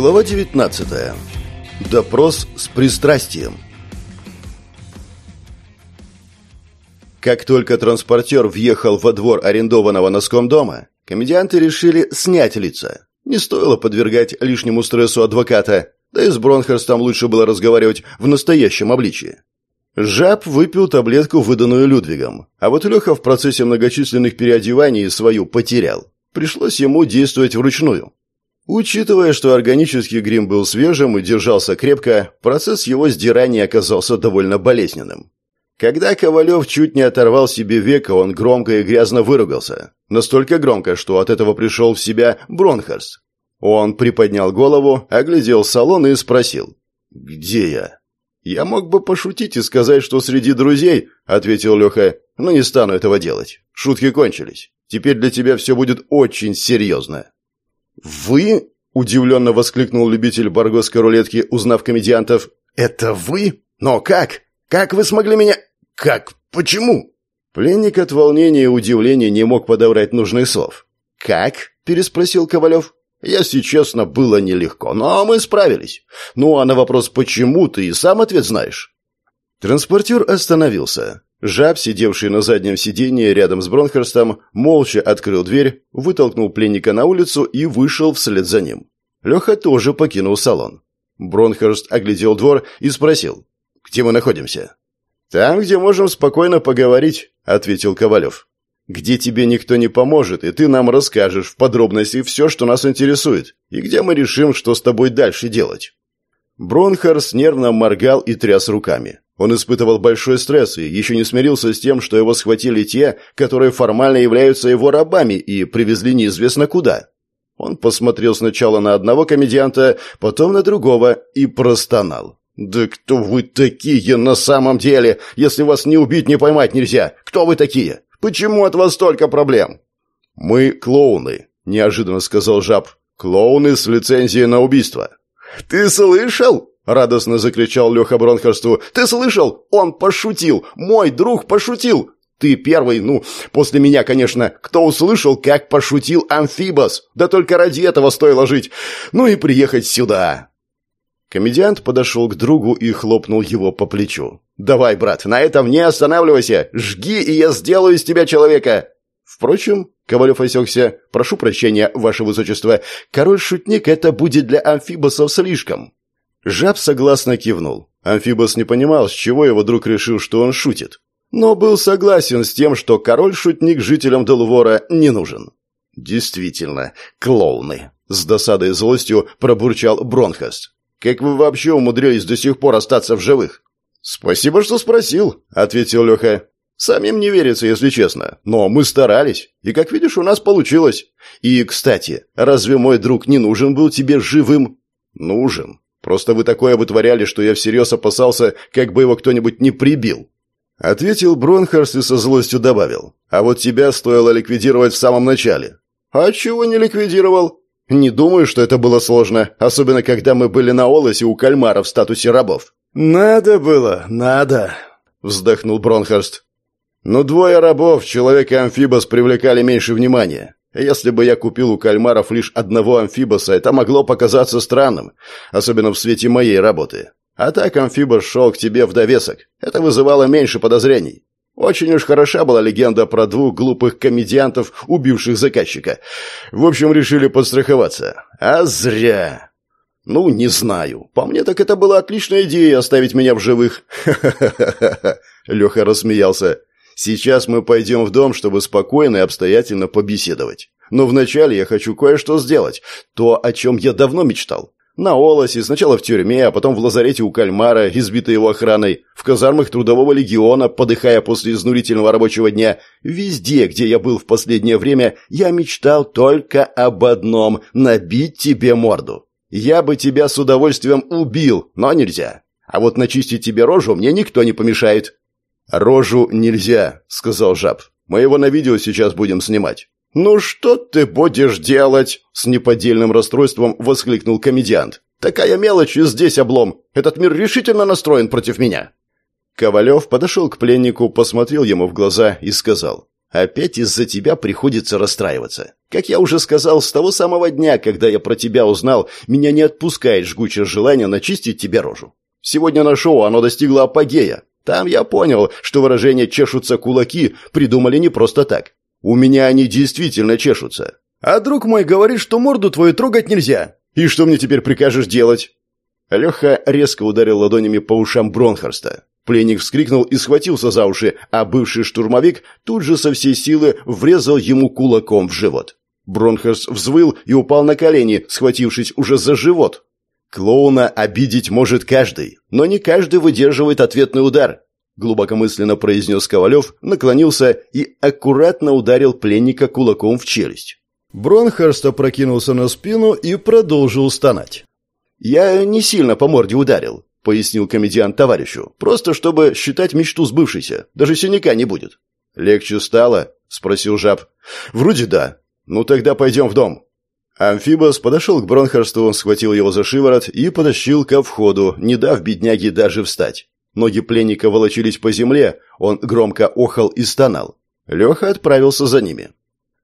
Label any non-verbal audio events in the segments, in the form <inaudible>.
Глава 19. Допрос с пристрастием. Как только транспортер въехал во двор арендованного носком дома, комедианты решили снять лица. Не стоило подвергать лишнему стрессу адвоката, да и с Бронхерстом лучше было разговаривать в настоящем обличии. Жаб выпил таблетку, выданную Людвигом, а вот Леха в процессе многочисленных переодеваний свою потерял. Пришлось ему действовать вручную. Учитывая, что органический грим был свежим и держался крепко, процесс его сдирания оказался довольно болезненным. Когда Ковалев чуть не оторвал себе века, он громко и грязно выругался. Настолько громко, что от этого пришел в себя Бронхарст. Он приподнял голову, оглядел салон и спросил. «Где я?» «Я мог бы пошутить и сказать, что среди друзей», — ответил Леха, — «но не стану этого делать. Шутки кончились. Теперь для тебя все будет очень серьезно». «Вы?» – удивленно воскликнул любитель баргосской рулетки, узнав комедиантов. «Это вы? Но как? Как вы смогли меня... Как? Почему?» Пленник от волнения и удивления не мог подобрать нужных слов. «Как?» – переспросил Ковалев. «Если честно, было нелегко, но мы справились. Ну, а на вопрос «почему» ты и сам ответ знаешь». Транспортер остановился. Жаб, сидевший на заднем сиденье рядом с Бронхерстом, молча открыл дверь, вытолкнул пленника на улицу и вышел вслед за ним. Леха тоже покинул салон. Бронхерст оглядел двор и спросил, «Где мы находимся?» «Там, где можем спокойно поговорить», — ответил Ковалев. «Где тебе никто не поможет, и ты нам расскажешь в подробности все, что нас интересует, и где мы решим, что с тобой дальше делать». Бронхарс нервно моргал и тряс руками. Он испытывал большой стресс и еще не смирился с тем, что его схватили те, которые формально являются его рабами и привезли неизвестно куда. Он посмотрел сначала на одного комедианта, потом на другого и простонал. «Да кто вы такие на самом деле? Если вас не убить, не поймать нельзя. Кто вы такие? Почему от вас столько проблем?» «Мы клоуны», – неожиданно сказал Жаб. «Клоуны с лицензией на убийство». «Ты слышал?» Радостно закричал Леха Бронхерству. «Ты слышал? Он пошутил! Мой друг пошутил! Ты первый, ну, после меня, конечно, кто услышал, как пошутил Амфибос. Да только ради этого стоило жить. Ну и приехать сюда!» Комедиант подошел к другу и хлопнул его по плечу. «Давай, брат, на этом не останавливайся! Жги, и я сделаю из тебя человека!» Впрочем, Ковалев осекся. «Прошу прощения, ваше высочество. Король-шутник это будет для амфибосов слишком. Жаб согласно кивнул. Амфибос не понимал, с чего его друг решил, что он шутит. Но был согласен с тем, что король-шутник жителям Делвора не нужен. «Действительно, клоуны!» С досадой и злостью пробурчал Бронхаст. «Как вы вообще умудрились до сих пор остаться в живых?» «Спасибо, что спросил», — ответил Леха. «Самим не верится, если честно. Но мы старались, и, как видишь, у нас получилось. И, кстати, разве мой друг не нужен был тебе живым?» «Нужен», Просто вы такое вытворяли, что я всерьез опасался, как бы его кто-нибудь не прибил». Ответил Бронхарст и со злостью добавил. «А вот тебя стоило ликвидировать в самом начале». «А чего не ликвидировал?» «Не думаю, что это было сложно, особенно когда мы были на Олосе у кальмара в статусе рабов». «Надо было, надо», — вздохнул Бронхарст. «Но двое рабов, человек и амфибос, привлекали меньше внимания. Если бы я купил у кальмаров лишь одного амфибоса, это могло показаться странным, особенно в свете моей работы. А так амфибос шел к тебе в довесок. Это вызывало меньше подозрений. Очень уж хороша была легенда про двух глупых комедиантов, убивших заказчика. В общем, решили подстраховаться. А зря. Ну, не знаю. По мне так это была отличная идея оставить меня в живых. <laughs> Ха-ха-ха-ха. Леха рассмеялся. Сейчас мы пойдем в дом, чтобы спокойно и обстоятельно побеседовать. Но вначале я хочу кое-что сделать. То, о чем я давно мечтал. На Олосе, сначала в тюрьме, а потом в лазарете у Кальмара, избитой его охраной, в казармах Трудового легиона, подыхая после изнурительного рабочего дня. Везде, где я был в последнее время, я мечтал только об одном – набить тебе морду. Я бы тебя с удовольствием убил, но нельзя. А вот начистить тебе рожу мне никто не помешает. «Рожу нельзя», — сказал жаб. «Мы его на видео сейчас будем снимать». «Ну что ты будешь делать?» — с неподдельным расстройством воскликнул комедиант. «Такая мелочь и здесь облом. Этот мир решительно настроен против меня». Ковалев подошел к пленнику, посмотрел ему в глаза и сказал. «Опять из-за тебя приходится расстраиваться. Как я уже сказал, с того самого дня, когда я про тебя узнал, меня не отпускает жгучее желание начистить тебе рожу. Сегодня на шоу оно достигло апогея. Там я понял, что выражение «чешутся кулаки» придумали не просто так. У меня они действительно чешутся. А друг мой говорит, что морду твою трогать нельзя. И что мне теперь прикажешь делать?» Леха резко ударил ладонями по ушам Бронхарста. Пленник вскрикнул и схватился за уши, а бывший штурмовик тут же со всей силы врезал ему кулаком в живот. Бронхарст взвыл и упал на колени, схватившись уже за живот. Клоуна обидеть может каждый, но не каждый выдерживает ответный удар. Глубокомысленно произнес Ковалев, наклонился и аккуратно ударил пленника кулаком в челюсть. Бронхарст опрокинулся на спину и продолжил стонать. «Я не сильно по морде ударил», — пояснил комедиант товарищу. «Просто чтобы считать мечту сбывшейся. Даже синяка не будет». «Легче стало?» — спросил жаб. «Вроде да. Ну тогда пойдем в дом». Амфибос подошел к Бронхарсту, схватил его за шиворот и потащил ко входу, не дав бедняге даже встать. Ноги пленника волочились по земле, он громко охал и стонал. Леха отправился за ними.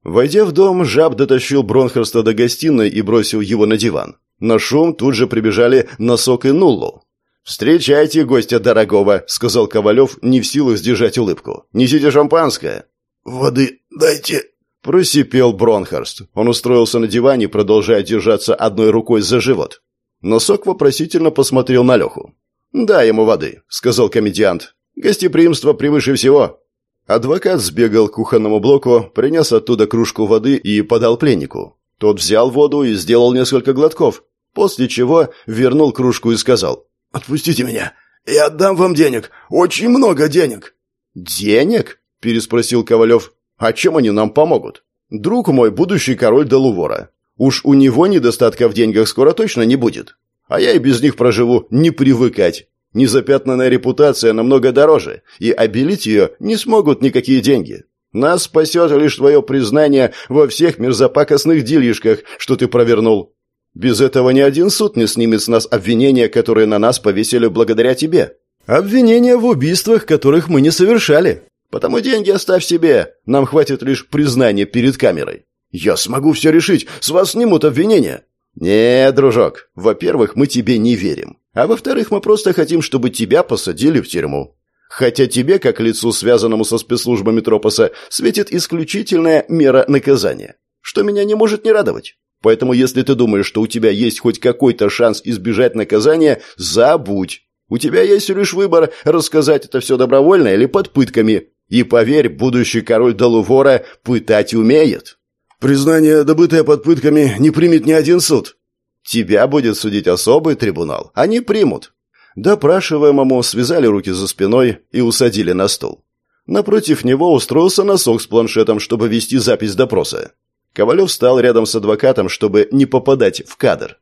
Войдя в дом, жаб дотащил Бронхарста до гостиной и бросил его на диван. На шум тут же прибежали Носок и Нуллу. «Встречайте гостя дорогого», — сказал Ковалев, не в силах сдержать улыбку. «Несите шампанское». «Воды дайте», Просипел Бронхарст. Он устроился на диване, продолжая держаться одной рукой за живот. Носок вопросительно посмотрел на Леху. «Дай ему воды», — сказал комедиант. «Гостеприимство превыше всего». Адвокат сбегал к кухонному блоку, принес оттуда кружку воды и подал пленнику. Тот взял воду и сделал несколько глотков, после чего вернул кружку и сказал. «Отпустите меня. Я отдам вам денег. Очень много денег». «Денег?» – переспросил Ковалев. А чем они нам помогут? Друг мой, будущий король Делувора. Уж у него недостатка в деньгах скоро точно не будет. А я и без них проживу, не привыкать. Незапятнанная репутация намного дороже, и обелить ее не смогут никакие деньги. Нас спасет лишь твое признание во всех мерзопакостных делишках, что ты провернул. Без этого ни один суд не снимет с нас обвинения, которые на нас повесили благодаря тебе. Обвинения в убийствах, которых мы не совершали. Потому деньги оставь себе. Нам хватит лишь признания перед камерой. Я смогу все решить. С вас снимут обвинения. Не, дружок. Во-первых, мы тебе не верим. А во-вторых, мы просто хотим, чтобы тебя посадили в тюрьму. Хотя тебе, как лицу, связанному со спецслужбами Тропоса, светит исключительная мера наказания. Что меня не может не радовать. Поэтому, если ты думаешь, что у тебя есть хоть какой-то шанс избежать наказания, забудь. У тебя есть лишь выбор, рассказать это все добровольно или под пытками. И поверь, будущий король Долувора пытать умеет. Признание, добытое под пытками, не примет ни один суд. Тебя будет судить особый трибунал. Они примут. Допрашиваемому связали руки за спиной и усадили на стол. Напротив него устроился носок с планшетом, чтобы вести запись допроса. Ковалев встал рядом с адвокатом, чтобы не попадать в кадр.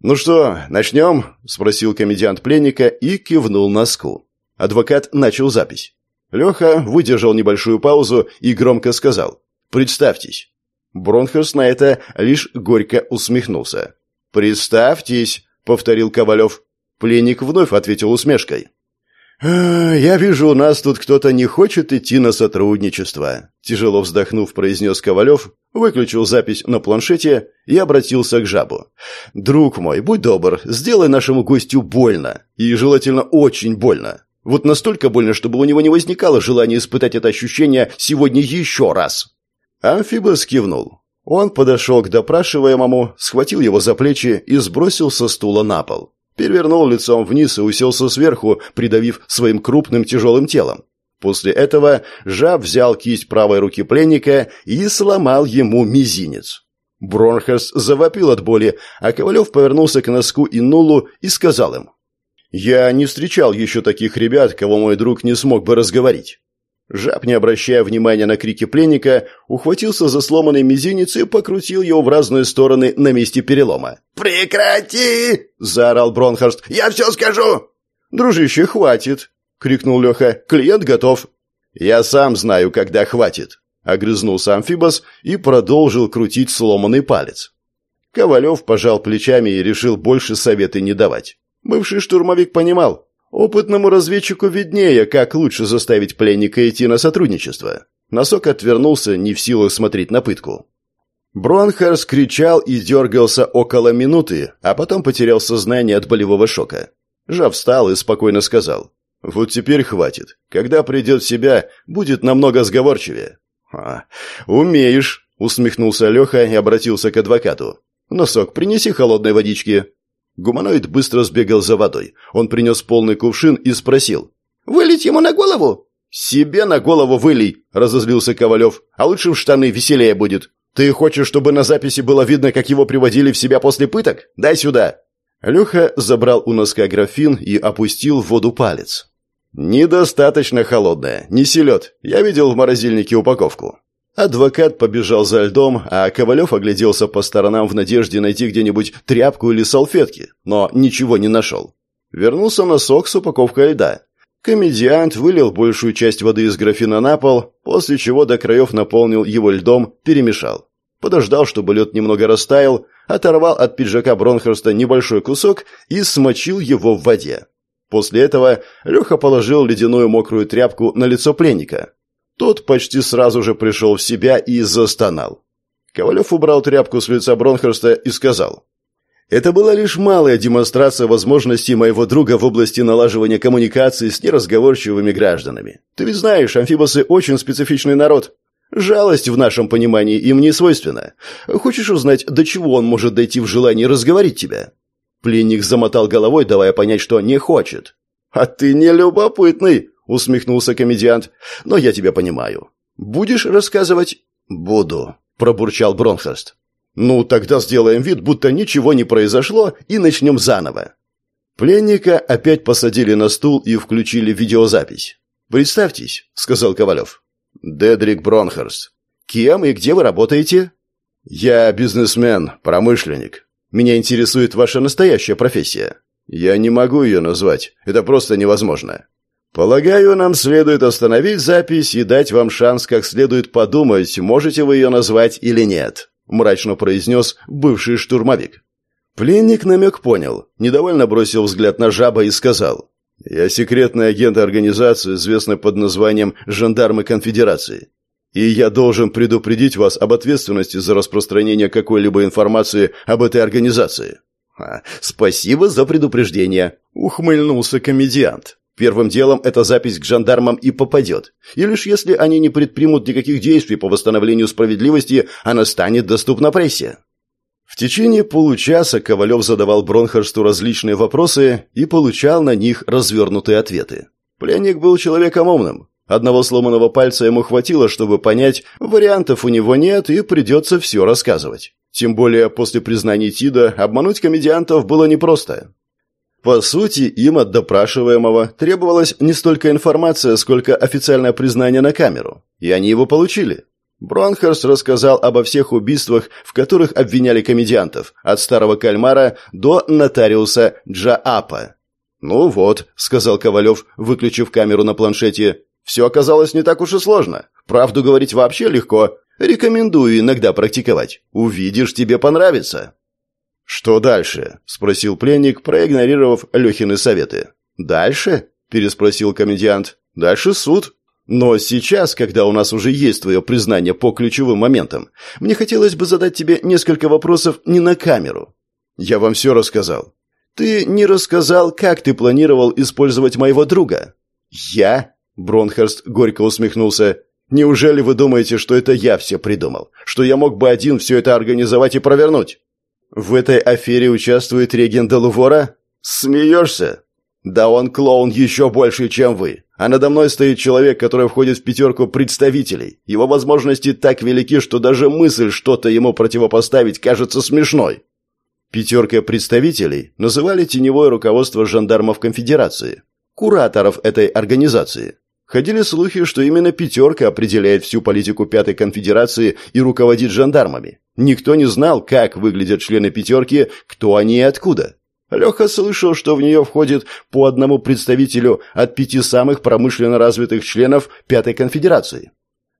«Ну что, начнем?» – спросил комедиант пленника и кивнул носку. Адвокат начал запись. Леха выдержал небольшую паузу и громко сказал «Представьтесь». Бронхерс на это лишь горько усмехнулся. «Представьтесь», — повторил Ковалев. Пленник вновь ответил усмешкой. «Я вижу, у нас тут кто-то не хочет идти на сотрудничество», – тяжело вздохнув, произнес Ковалев, выключил запись на планшете и обратился к жабу. «Друг мой, будь добр, сделай нашему гостю больно, и желательно очень больно. Вот настолько больно, чтобы у него не возникало желания испытать это ощущение сегодня еще раз. Амфибос кивнул. Он подошел к допрашиваемому, схватил его за плечи и сбросил со стула на пол. Перевернул лицом вниз и уселся сверху, придавив своим крупным тяжелым телом. После этого жаб взял кисть правой руки пленника и сломал ему мизинец. Бронхас завопил от боли, а Ковалев повернулся к носку и Нулу и сказал им я не встречал еще таких ребят, кого мой друг не смог бы разговорить. Жаб, не обращая внимания на крики пленника, ухватился за сломанный мизинец и покрутил его в разные стороны на месте перелома. «Прекрати!» – заорал Бронхарст. «Я все скажу!» «Дружище, хватит!» – крикнул Леха. «Клиент готов!» «Я сам знаю, когда хватит!» – огрызнулся Амфибос и продолжил крутить сломанный палец. Ковалев пожал плечами и решил больше советы не давать. Бывший штурмовик понимал, опытному разведчику виднее, как лучше заставить пленника идти на сотрудничество. Носок отвернулся, не в силах смотреть на пытку. Бронхарс кричал и дергался около минуты, а потом потерял сознание от болевого шока. Жав встал и спокойно сказал. «Вот теперь хватит. Когда придет в себя, будет намного сговорчивее». «А, умеешь», — усмехнулся Леха и обратился к адвокату. «Носок, принеси холодной водички». Гуманоид быстро сбегал за водой. Он принес полный кувшин и спросил. «Вылить ему на голову?» «Себе на голову вылей», — разозлился Ковалев. «А лучше в штаны веселее будет. Ты хочешь, чтобы на записи было видно, как его приводили в себя после пыток? Дай сюда». Леха забрал у носка графин и опустил в воду палец. «Недостаточно холодная. Неси лед. Я видел в морозильнике упаковку». Адвокат побежал за льдом, а Ковалев огляделся по сторонам в надежде найти где-нибудь тряпку или салфетки, но ничего не нашел. Вернулся носок с упаковкой льда. Комедиант вылил большую часть воды из графина на пол, после чего до краев наполнил его льдом, перемешал. Подождал, чтобы лед немного растаял, оторвал от пиджака Бронхерста небольшой кусок и смочил его в воде. После этого Леха положил ледяную мокрую тряпку на лицо пленника. Тот почти сразу же пришел в себя и застонал. Ковалев убрал тряпку с лица Бронхерста и сказал. «Это была лишь малая демонстрация возможностей моего друга в области налаживания коммуникации с неразговорчивыми гражданами. Ты ведь знаешь, амфибосы очень специфичный народ. Жалость в нашем понимании им не свойственна. Хочешь узнать, до чего он может дойти в желании разговорить тебя?» Пленник замотал головой, давая понять, что не хочет. «А ты не любопытный!» — усмехнулся комедиант. «Но я тебя понимаю. Будешь рассказывать?» «Буду», — пробурчал Бронхерст. «Ну, тогда сделаем вид, будто ничего не произошло, и начнем заново». Пленника опять посадили на стул и включили видеозапись. «Представьтесь», — сказал Ковалев. «Дедрик Бронхерст. Кем и где вы работаете?» «Я бизнесмен, промышленник. Меня интересует ваша настоящая профессия. Я не могу ее назвать. Это просто невозможно. Полагаю, нам следует остановить запись и дать вам шанс как следует подумать, можете вы ее назвать или нет», – мрачно произнес бывший штурмовик. Пленник намек понял, недовольно бросил взгляд на жаба и сказал – я секретный агент организации, известной под названием «Жандармы Конфедерации». И я должен предупредить вас об ответственности за распространение какой-либо информации об этой организации». «Спасибо за предупреждение», — ухмыльнулся комедиант. «Первым делом эта запись к жандармам и попадет. И лишь если они не предпримут никаких действий по восстановлению справедливости, она станет доступна прессе». В течение получаса Ковалев задавал Бронхарсту различные вопросы и получал на них развернутые ответы. Пленник был человеком умным. Одного сломанного пальца ему хватило, чтобы понять, вариантов у него нет и придется все рассказывать. Тем более после признаний Тида обмануть комедиантов было непросто. По сути, им от допрашиваемого требовалась не столько информация, сколько официальное признание на камеру. И они его получили. Бронхерс рассказал обо всех убийствах, в которых обвиняли комедиантов, от старого кальмара до нотариуса Джаапа. «Ну вот», — сказал Ковалев, выключив камеру на планшете, — «все оказалось не так уж и сложно. Правду говорить вообще легко. Рекомендую иногда практиковать. Увидишь, тебе понравится». «Что дальше?» — спросил пленник, проигнорировав Лехины советы. «Дальше?» — переспросил комедиант. «Дальше суд. Но сейчас, когда у нас уже есть твое признание по ключевым моментам, мне хотелось бы задать тебе несколько вопросов не на камеру. Я вам все рассказал. Ты не рассказал, как ты планировал использовать моего друга. Я? Бронхерст горько усмехнулся. Неужели вы думаете, что это я все придумал? Что я мог бы один все это организовать и провернуть? В этой афере участвует регент Делувора? Смеешься? Да он клоун еще больше, чем вы. А надо мной стоит человек, который входит в пятерку представителей. Его возможности так велики, что даже мысль что-то ему противопоставить кажется смешной. Пятеркой представителей называли теневое руководство жандармов конфедерации, кураторов этой организации. Ходили слухи, что именно пятерка определяет всю политику Пятой конфедерации и руководит жандармами. Никто не знал, как выглядят члены пятерки, кто они и откуда. Леха слышал, что в нее входит по одному представителю от пяти самых промышленно развитых членов Пятой конфедерации.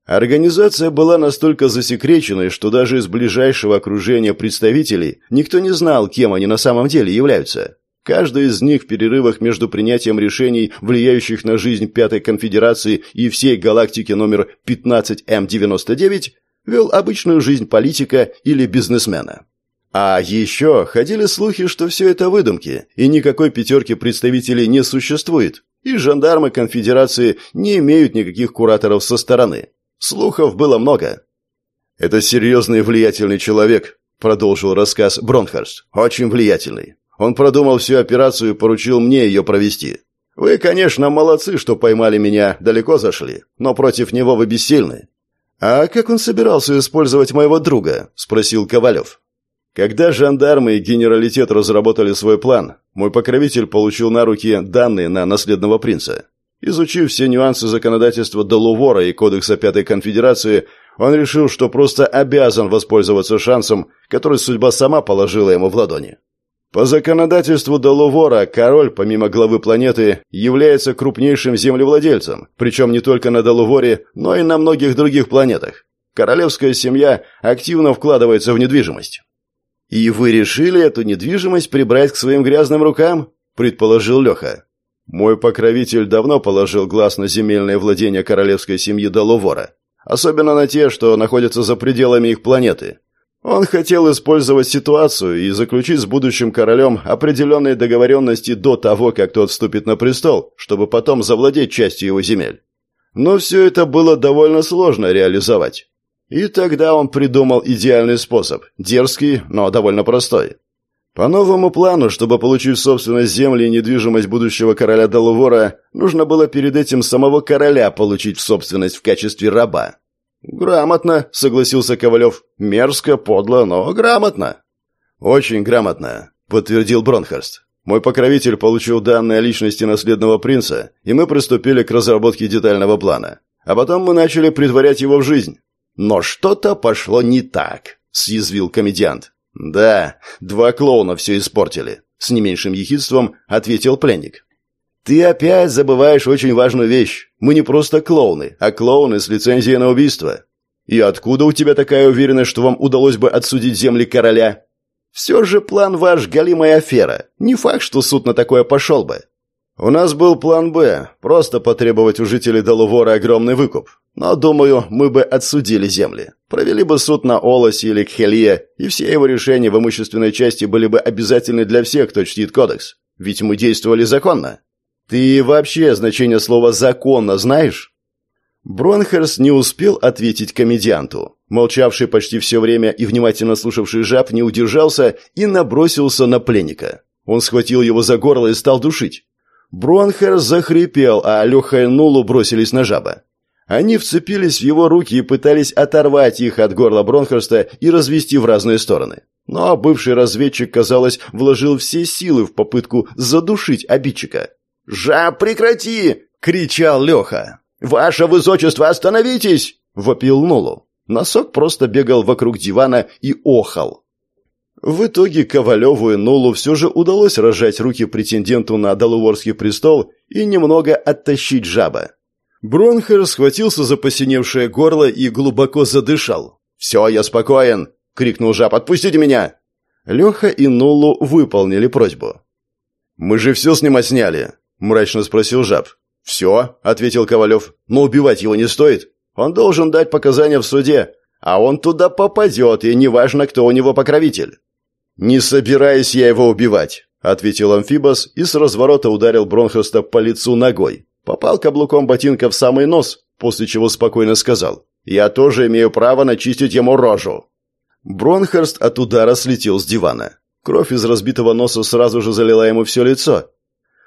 Организация была настолько засекреченной, что даже из ближайшего окружения представителей никто не знал, кем они на самом деле являются. Каждый из них в перерывах между принятием решений, влияющих на жизнь Пятой конфедерации и всей галактики номер 15М99, Вел обычную жизнь политика или бизнесмена. А еще ходили слухи, что все это выдумки, и никакой пятерки представителей не существует, и жандармы конфедерации не имеют никаких кураторов со стороны. Слухов было много. «Это серьезный влиятельный человек», — продолжил рассказ Бронхарст. «Очень влиятельный. Он продумал всю операцию и поручил мне ее провести. Вы, конечно, молодцы, что поймали меня, далеко зашли, но против него вы бессильны». «А как он собирался использовать моего друга?» — спросил Ковалев. Когда жандармы и генералитет разработали свой план, мой покровитель получил на руки данные на наследного принца. Изучив все нюансы законодательства Долувора и Кодекса Пятой Конфедерации, он решил, что просто обязан воспользоваться шансом, который судьба сама положила ему в ладони. По законодательству Долувора король, помимо главы планеты, является крупнейшим землевладельцем, причем не только на Долуворе, но и на многих других планетах. Королевская семья активно вкладывается в недвижимость. «И вы решили эту недвижимость прибрать к своим грязным рукам?» – предположил Леха. «Мой покровитель давно положил глаз на земельное владение королевской семьи Долувора, особенно на те, что находятся за пределами их планеты. Он хотел использовать ситуацию и заключить с будущим королем определенные договоренности до того, как тот вступит на престол, чтобы потом завладеть частью его земель. Но все это было довольно сложно реализовать. И тогда он придумал идеальный способ, дерзкий, но довольно простой. По новому плану, чтобы получить собственность земли и недвижимость будущего короля Далувора, нужно было перед этим самого короля получить в собственность в качестве раба. «Грамотно», — согласился Ковалев. «Мерзко, подло, но грамотно». «Очень грамотно», — подтвердил Бронхарст. «Мой покровитель получил данные о личности наследного принца, и мы приступили к разработке детального плана. А потом мы начали притворять его в жизнь. Но что-то пошло не так, съязвил комедиант. Да, два клоуна все испортили, с не меньшим ехидством ответил пленник. Ты опять забываешь очень важную вещь. Мы не просто клоуны, а клоуны с лицензией на убийство. И откуда у тебя такая уверенность, что вам удалось бы отсудить земли короля? Все же план ваш галимая афера. Не факт, что суд на такое пошел бы. У нас был план «Б» – просто потребовать у жителей Долувора огромный выкуп. Но, думаю, мы бы отсудили земли. Провели бы суд на Олосе или Кхелье, и все его решения в имущественной части были бы обязательны для всех, кто чтит кодекс. Ведь мы действовали законно. Ты вообще значение слова «законно» знаешь? Бронхерс не успел ответить комедианту. Молчавший почти все время и внимательно слушавший жаб не удержался и набросился на пленника. Он схватил его за горло и стал душить. Бронхер захрипел, а Леха и Нулу бросились на жаба. Они вцепились в его руки и пытались оторвать их от горла Бронхерста и развести в разные стороны. Но бывший разведчик, казалось, вложил все силы в попытку задушить обидчика. «Жаб, прекрати!» — кричал Леха. «Ваше высочество, остановитесь!» — вопил Нулу. Носок просто бегал вокруг дивана и охал. В итоге Ковалеву и Нулу все же удалось разжать руки претенденту на Далуворский престол и немного оттащить жаба. Бронхер схватился за посиневшее горло и глубоко задышал. «Все, я спокоен!» — крикнул жаб. «Отпустите меня!» Леха и Нулу выполнили просьбу. «Мы же все с ним отсняли?» — мрачно спросил жаб. «Все», — ответил Ковалев. «Но убивать его не стоит. Он должен дать показания в суде, а он туда попадет, и неважно, кто у него покровитель». «Не собираюсь я его убивать», — ответил Амфибос и с разворота ударил Бронхоста по лицу ногой. Попал каблуком ботинка в самый нос, после чего спокойно сказал. «Я тоже имею право начистить ему рожу». Бронхерст от удара слетел с дивана. Кровь из разбитого носа сразу же залила ему все лицо.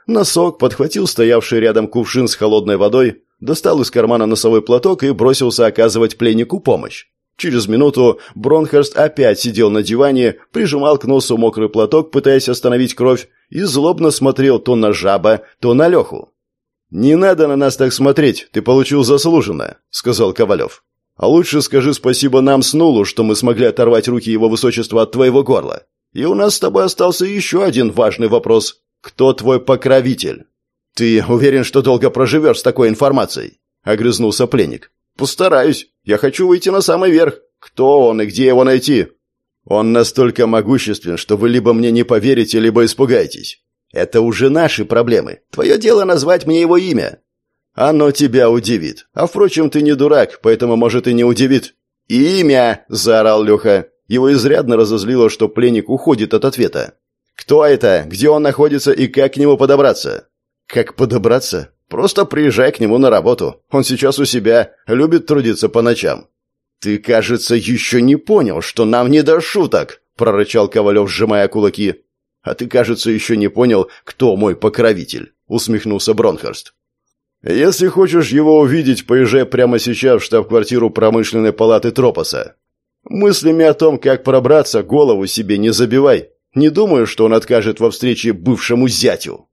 Носок подхватил стоявший рядом кувшин с холодной водой, достал из кармана носовой платок и бросился оказывать пленнику помощь. Через минуту Бронхерст опять сидел на диване, прижимал к носу мокрый платок, пытаясь остановить кровь, и злобно смотрел то на жаба, то на Леху. «Не надо на нас так смотреть, ты получил заслуженно», — сказал Ковалев. «А лучше скажи спасибо нам с Нулу, что мы смогли оторвать руки его высочества от твоего горла. И у нас с тобой остался еще один важный вопрос. Кто твой покровитель?» «Ты уверен, что долго проживешь с такой информацией?» — огрызнулся пленник. «Постараюсь. Я хочу выйти на самый верх. Кто он и где его найти?» «Он настолько могуществен, что вы либо мне не поверите, либо испугаетесь. Это уже наши проблемы. Твое дело назвать мне его имя». «Оно тебя удивит. А, впрочем, ты не дурак, поэтому, может, и не удивит. «Имя!» – заорал Леха. Его изрядно разозлило, что пленник уходит от ответа. «Кто это? Где он находится и как к нему подобраться?» «Как подобраться? Просто приезжай к нему на работу. Он сейчас у себя, любит трудиться по ночам». «Ты, кажется, еще не понял, что нам не до шуток», – прорычал Ковалев, сжимая кулаки. «А ты, кажется, еще не понял, кто мой покровитель», – усмехнулся Бронхорст. «Если хочешь его увидеть, поезжай прямо сейчас в штаб-квартиру промышленной палаты Тропоса. Мыслями о том, как пробраться, голову себе не забивай. Не думаю, что он откажет во встрече бывшему зятю».